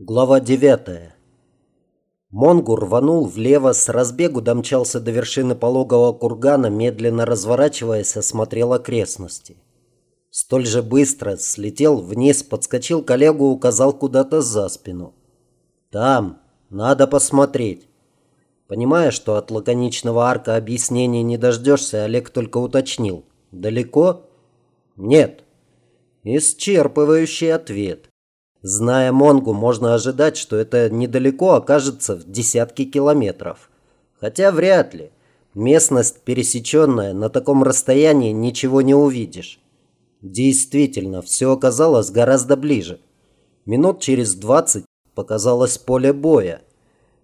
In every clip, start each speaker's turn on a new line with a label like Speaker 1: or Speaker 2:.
Speaker 1: Глава 9. Монгу рванул влево, с разбегу домчался до вершины пологого кургана, медленно разворачиваясь, осмотрел окрестности. Столь же быстро слетел вниз, подскочил коллегу, указал куда-то за спину. «Там, надо посмотреть». Понимая, что от лаконичного арка объяснений не дождешься, Олег только уточнил. «Далеко?» «Нет». Исчерпывающий ответ. Зная Монгу, можно ожидать, что это недалеко окажется в десятки километров. Хотя вряд ли. Местность пересеченная, на таком расстоянии ничего не увидишь. Действительно, все оказалось гораздо ближе. Минут через двадцать показалось поле боя.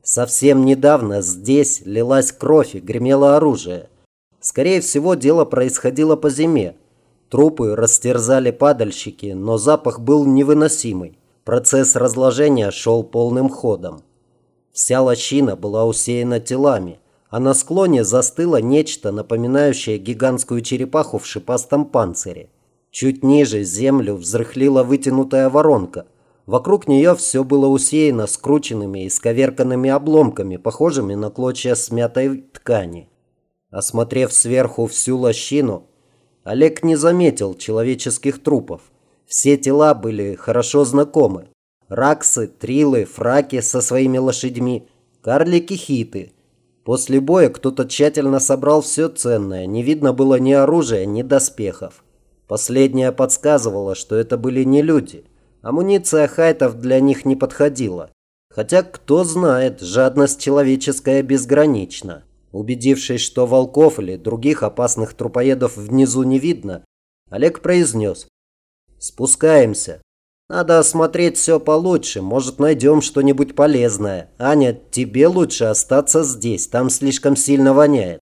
Speaker 1: Совсем недавно здесь лилась кровь и гремело оружие. Скорее всего, дело происходило по зиме. Трупы растерзали падальщики, но запах был невыносимый. Процесс разложения шел полным ходом. Вся лощина была усеяна телами, а на склоне застыло нечто, напоминающее гигантскую черепаху в шипастом панцире. Чуть ниже землю взрыхлила вытянутая воронка. Вокруг нее все было усеяно скрученными и сковерканными обломками, похожими на клочья смятой ткани. Осмотрев сверху всю лощину, Олег не заметил человеческих трупов. Все тела были хорошо знакомы. Раксы, трилы, фраки со своими лошадьми, карлики-хиты. После боя кто-то тщательно собрал все ценное, не видно было ни оружия, ни доспехов. Последнее подсказывало, что это были не люди. Амуниция хайтов для них не подходила. Хотя, кто знает, жадность человеческая безгранична. Убедившись, что волков или других опасных трупоедов внизу не видно, Олег произнес. Спускаемся. Надо осмотреть все получше. Может, найдем что-нибудь полезное. Аня, тебе лучше остаться здесь. Там слишком сильно воняет.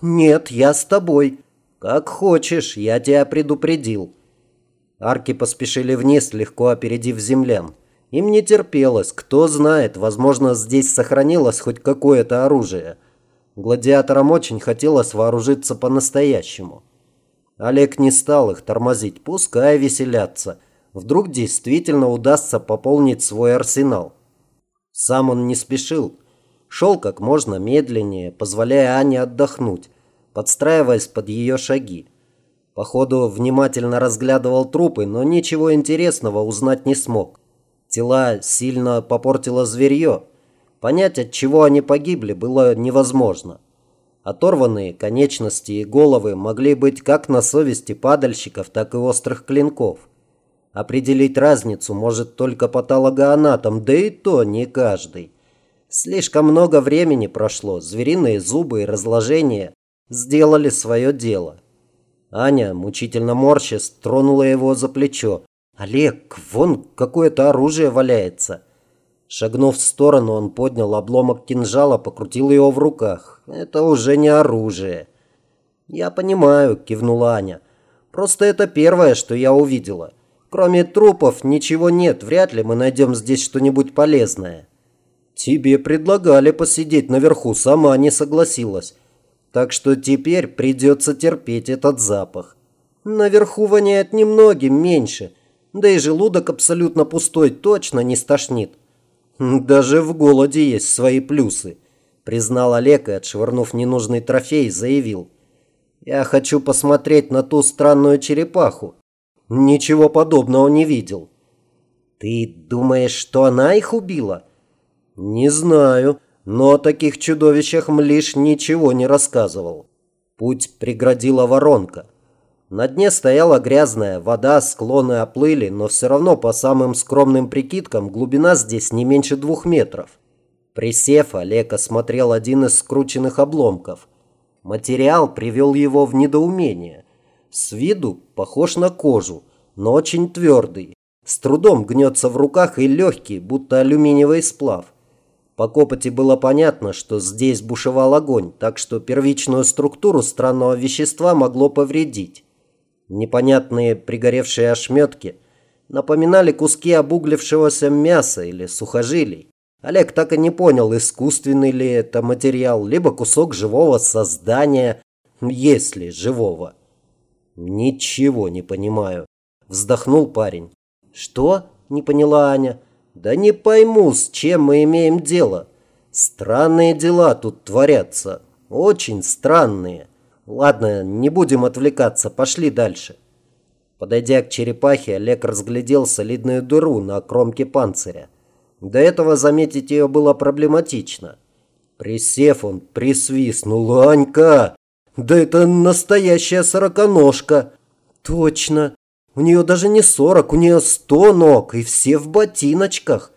Speaker 1: Нет, я с тобой. Как хочешь, я тебя предупредил. Арки поспешили вниз, легко опередив землян. Им не терпелось. Кто знает, возможно, здесь сохранилось хоть какое-то оружие. Гладиаторам очень хотелось вооружиться по-настоящему. Олег не стал их тормозить, пускай веселятся. Вдруг действительно удастся пополнить свой арсенал. Сам он не спешил. Шел как можно медленнее, позволяя Ане отдохнуть, подстраиваясь под ее шаги. Походу, внимательно разглядывал трупы, но ничего интересного узнать не смог. Тела сильно попортило зверье. Понять, от чего они погибли, было невозможно. Оторванные конечности и головы могли быть как на совести падальщиков, так и острых клинков. Определить разницу может только патологоанатом, да и то не каждый. Слишком много времени прошло, звериные зубы и разложения сделали свое дело. Аня, мучительно морщась, тронула его за плечо. «Олег, вон какое-то оружие валяется». Шагнув в сторону, он поднял обломок кинжала, покрутил его в руках. Это уже не оружие. «Я понимаю», – кивнула Аня. «Просто это первое, что я увидела. Кроме трупов ничего нет, вряд ли мы найдем здесь что-нибудь полезное». «Тебе предлагали посидеть наверху, сама не согласилась. Так что теперь придется терпеть этот запах. Наверху воняет немногим меньше, да и желудок абсолютно пустой точно не стошнит. «Даже в голоде есть свои плюсы», – признал Олег и, отшвырнув ненужный трофей, заявил. «Я хочу посмотреть на ту странную черепаху. Ничего подобного не видел». «Ты думаешь, что она их убила?» «Не знаю, но о таких чудовищах Млиш ничего не рассказывал». Путь преградила воронка. На дне стояла грязная вода, склоны оплыли, но все равно по самым скромным прикидкам глубина здесь не меньше двух метров. Присев, Олег осмотрел один из скрученных обломков. Материал привел его в недоумение. С виду похож на кожу, но очень твердый. С трудом гнется в руках и легкий, будто алюминиевый сплав. По копоти было понятно, что здесь бушевал огонь, так что первичную структуру странного вещества могло повредить. Непонятные пригоревшие ошметки напоминали куски обуглившегося мяса или сухожилий. Олег так и не понял, искусственный ли это материал, либо кусок живого создания, если живого. «Ничего не понимаю», – вздохнул парень. «Что?» – не поняла Аня. Да не пойму, с чем мы имеем дело. Странные дела тут творятся. Очень странные. Ладно, не будем отвлекаться, пошли дальше. Подойдя к черепахе, Олег разглядел солидную дыру на кромке панциря. До этого заметить ее было проблематично. Присев, он присвистнул. «Анька! Да это настоящая сороконожка!» «Точно! У нее даже не сорок, у нее сто ног, и все в ботиночках!»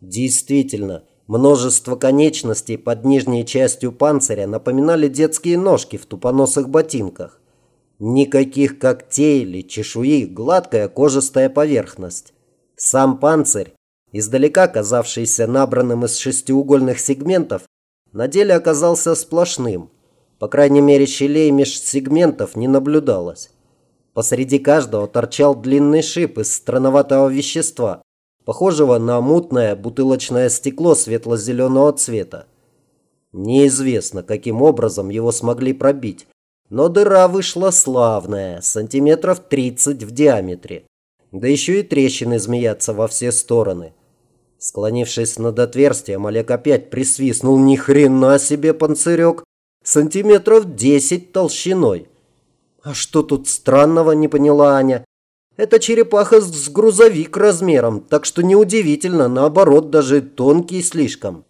Speaker 1: Действительно, множество конечностей под нижней частью панциря напоминали детские ножки в тупоносых ботинках. Никаких когтей или чешуи, гладкая кожистая поверхность. Сам панцирь, издалека казавшийся набранным из шестиугольных сегментов, на деле оказался сплошным. По крайней мере, щелей меж сегментов не наблюдалось. Посреди каждого торчал длинный шип из странноватого вещества, похожего на мутное бутылочное стекло светло-зеленого цвета. Неизвестно, каким образом его смогли пробить, но дыра вышла славная, сантиметров 30 в диаметре. Да еще и трещины змеятся во все стороны. Склонившись над отверстием, Олег опять присвистнул. Ни хрена себе панцирек! Сантиметров десять толщиной. А что тут странного, не поняла Аня. Это черепаха с грузовик размером, так что неудивительно, наоборот, даже тонкий слишком.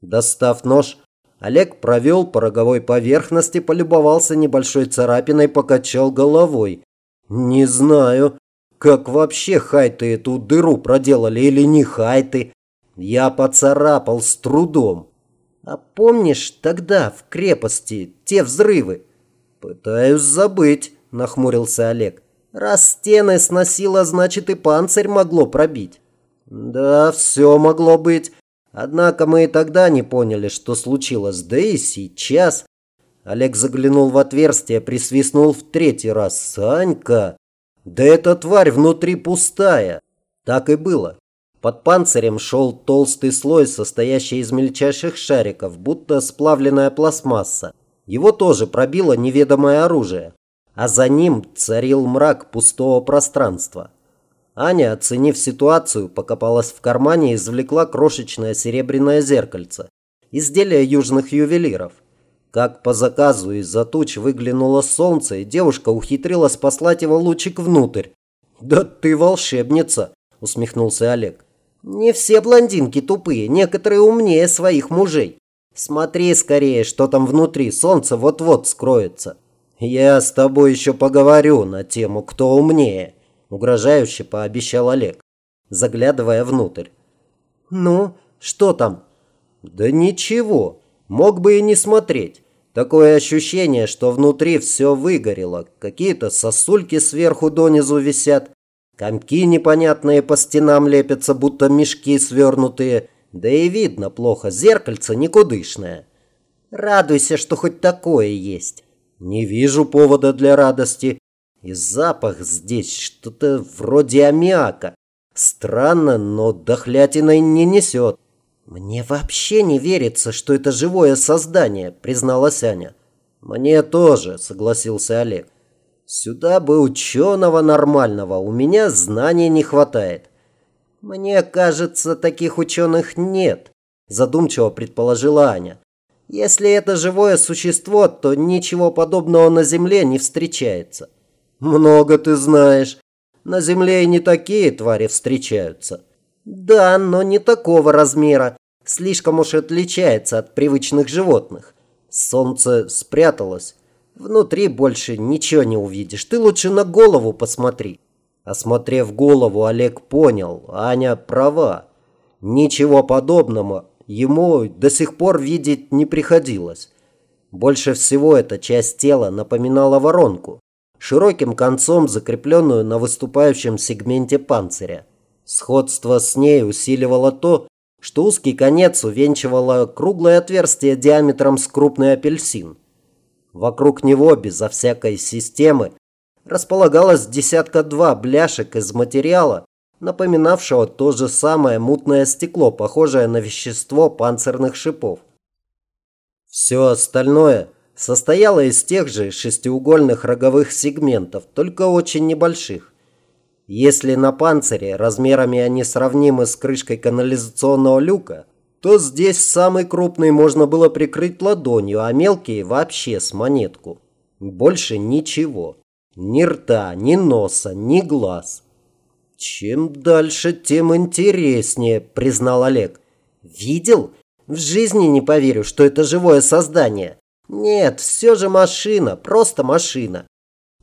Speaker 1: Достав нож, Олег провел по роговой поверхности, полюбовался небольшой царапиной, покачал головой. Не знаю, как вообще хайты эту дыру проделали или не хайты? Я поцарапал с трудом. А помнишь тогда в крепости те взрывы? Пытаюсь забыть, нахмурился Олег. Раз стены сносило, значит и панцирь могло пробить. Да, все могло быть. Однако мы и тогда не поняли, что случилось. Да и сейчас. Олег заглянул в отверстие, присвистнул в третий раз. «Санька, да эта тварь внутри пустая. Так и было. Под панцирем шел толстый слой, состоящий из мельчайших шариков, будто сплавленная пластмасса. Его тоже пробило неведомое оружие. А за ним царил мрак пустого пространства. Аня, оценив ситуацию, покопалась в кармане и извлекла крошечное серебряное зеркальце. Изделие южных ювелиров. Как по заказу из-за туч выглянуло солнце, и девушка ухитрилась послать его лучик внутрь. «Да ты волшебница!» – усмехнулся Олег. «Не все блондинки тупые, некоторые умнее своих мужей. Смотри скорее, что там внутри, солнце вот-вот скроется. Я с тобой еще поговорю на тему, кто умнее», – угрожающе пообещал Олег, заглядывая внутрь. «Ну, что там?» «Да ничего». Мог бы и не смотреть. Такое ощущение, что внутри все выгорело. Какие-то сосульки сверху донизу висят. Комки непонятные по стенам лепятся, будто мешки свернутые. Да и видно плохо, зеркальце никудышное. Радуйся, что хоть такое есть. Не вижу повода для радости. И запах здесь что-то вроде аммиака. Странно, но дохлятиной не несет. «Мне вообще не верится, что это живое создание», – призналась Аня. «Мне тоже», – согласился Олег. «Сюда бы ученого нормального, у меня знаний не хватает». «Мне кажется, таких ученых нет», – задумчиво предположила Аня. «Если это живое существо, то ничего подобного на Земле не встречается». «Много ты знаешь. На Земле и не такие твари встречаются». Да, но не такого размера. Слишком уж отличается от привычных животных. Солнце спряталось. Внутри больше ничего не увидишь. Ты лучше на голову посмотри. Осмотрев голову, Олег понял, Аня права. Ничего подобного ему до сих пор видеть не приходилось. Больше всего эта часть тела напоминала воронку, широким концом закрепленную на выступающем сегменте панциря. Сходство с ней усиливало то, что узкий конец увенчивало круглое отверстие диаметром с крупный апельсин. Вокруг него, безо всякой системы, располагалось десятка-два бляшек из материала, напоминавшего то же самое мутное стекло, похожее на вещество панцирных шипов. Все остальное состояло из тех же шестиугольных роговых сегментов, только очень небольших. Если на панцире размерами они сравнимы с крышкой канализационного люка, то здесь самый крупный можно было прикрыть ладонью, а мелкие вообще с монетку. Больше ничего. Ни рта, ни носа, ни глаз. «Чем дальше, тем интереснее», – признал Олег. «Видел? В жизни не поверю, что это живое создание. Нет, все же машина, просто машина».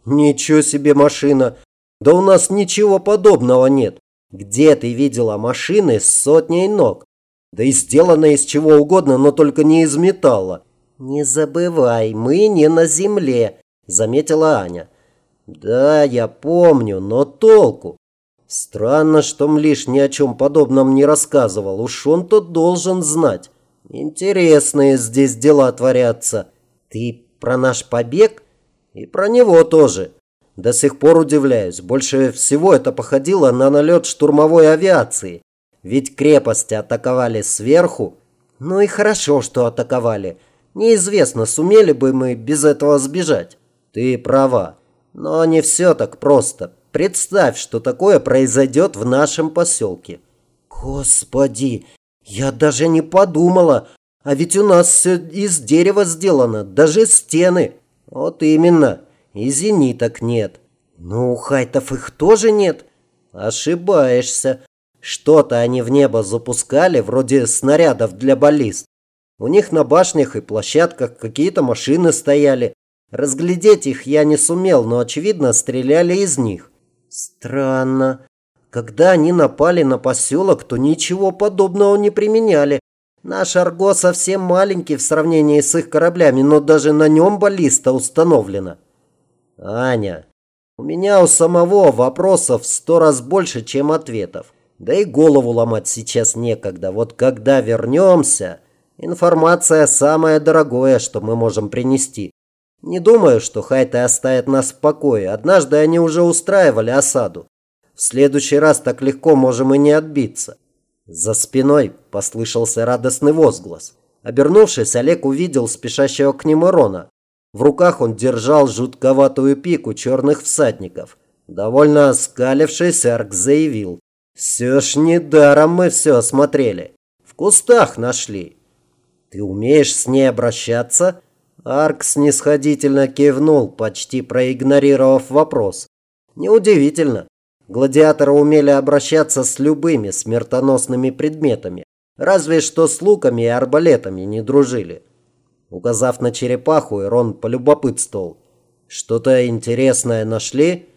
Speaker 1: «Ничего себе машина! Да у нас ничего подобного нет. Где ты видела машины с сотней ног? Да и сделано из чего угодно, но только не из металла». «Не забывай, мы не на земле», – заметила Аня. «Да, я помню, но толку? Странно, что Млиш ни о чем подобном не рассказывал. Уж он-то должен знать. Интересные здесь дела творятся. Ты про наш побег? И про него тоже. До сих пор удивляюсь. Больше всего это походило на налет штурмовой авиации. Ведь крепости атаковали сверху. Ну и хорошо, что атаковали. Неизвестно, сумели бы мы без этого сбежать. Ты права. Но не все так просто. Представь, что такое произойдет в нашем поселке. Господи, я даже не подумала. А ведь у нас все из дерева сделано, даже стены. Вот именно. И зениток нет. Ну, у хайтов их тоже нет. Ошибаешься. Что-то они в небо запускали, вроде снарядов для баллист. У них на башнях и площадках какие-то машины стояли. Разглядеть их я не сумел, но, очевидно, стреляли из них. Странно. Когда они напали на поселок, то ничего подобного не применяли. Наш Арго совсем маленький в сравнении с их кораблями, но даже на нем баллиста установлена. Аня, у меня у самого вопросов сто раз больше, чем ответов. Да и голову ломать сейчас некогда. Вот когда вернемся, информация самое дорогое, что мы можем принести. Не думаю, что хайты оставят нас в покое. Однажды они уже устраивали осаду. В следующий раз так легко можем и не отбиться. За спиной послышался радостный возглас. Обернувшись, Олег увидел спешащего к нему Рона. В руках он держал жутковатую пику черных всадников. Довольно оскалившись, Арк заявил. «Все ж недаром мы все осмотрели. В кустах нашли. Ты умеешь с ней обращаться?» Арк снисходительно кивнул, почти проигнорировав вопрос. Неудивительно. Гладиаторы умели обращаться с любыми смертоносными предметами. Разве что с луками и арбалетами не дружили. Указав на черепаху, Ирон полюбопытствовал. «Что-то интересное нашли?»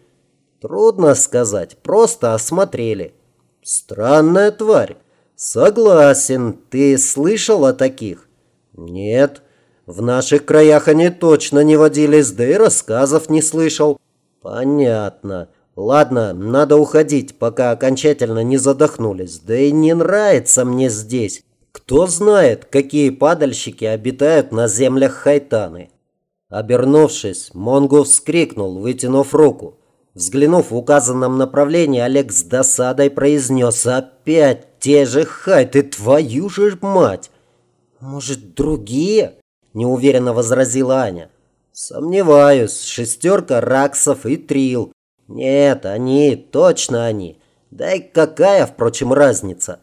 Speaker 1: «Трудно сказать. Просто осмотрели». «Странная тварь». «Согласен. Ты слышал о таких?» «Нет». В наших краях они точно не водились, да и рассказов не слышал. Понятно. Ладно, надо уходить, пока окончательно не задохнулись. Да и не нравится мне здесь. Кто знает, какие падальщики обитают на землях Хайтаны. Обернувшись, Монгу вскрикнул, вытянув руку. Взглянув в указанном направлении, Олег с досадой произнес «Опять те же хайты, твою же мать!» «Может, другие?» Неуверенно возразила Аня. Сомневаюсь, шестерка раксов и трил. Нет, они, точно они. Да и какая, впрочем, разница?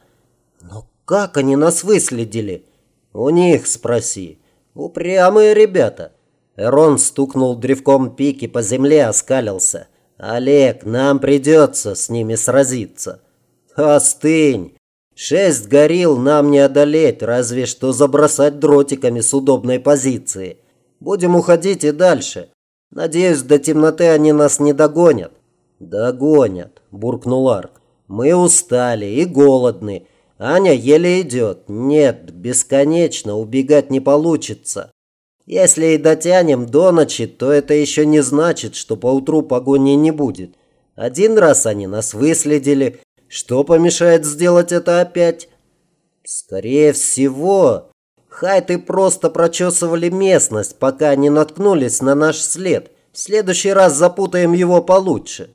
Speaker 1: Но как они нас выследили? У них спроси. Упрямые ребята. Эрон стукнул древком пики по земле, оскалился. Олег, нам придется с ними сразиться. Остынь. Шесть горил нам не одолеть, разве что забросать дротиками с удобной позиции. Будем уходить и дальше. Надеюсь, до темноты они нас не догонят. Догонят, буркнул Арк. Мы устали и голодны. Аня еле идет. Нет, бесконечно убегать не получится. Если и дотянем до ночи, то это еще не значит, что поутру погони не будет. Один раз они нас выследили, что помешает сделать это опять? Скорее всего, хайты просто прочесывали местность, пока не наткнулись на наш след. В следующий раз запутаем его получше.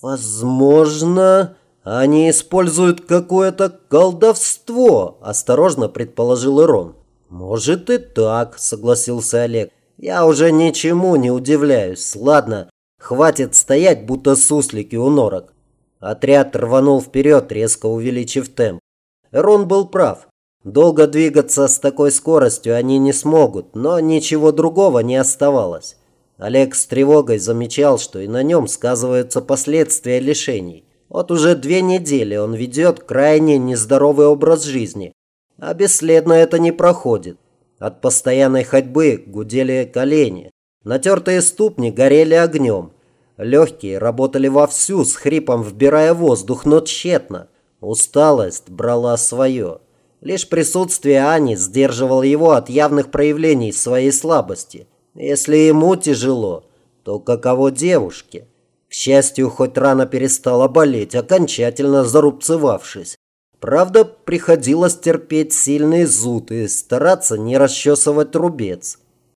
Speaker 1: Возможно, они используют какое-то колдовство, осторожно предположил Ирон. Может и так, согласился Олег. Я уже ничему не удивляюсь. Ладно, Хватит стоять, будто суслики у норок. Отряд рванул вперед, резко увеличив темп. Рон был прав. Долго двигаться с такой скоростью они не смогут, но ничего другого не оставалось. Олег с тревогой замечал, что и на нем сказываются последствия лишений. Вот уже две недели он ведет крайне нездоровый образ жизни, а бесследно это не проходит. От постоянной ходьбы гудели колени, натертые ступни горели огнем. Легкие работали вовсю, с хрипом вбирая воздух, но тщетно. Усталость брала свое. Лишь присутствие Ани сдерживало его от явных проявлений своей слабости. Если ему тяжело, то каково девушке? К счастью, хоть рана перестала болеть, окончательно зарубцевавшись. Правда, приходилось терпеть сильный зуд и стараться не расчесывать рубец.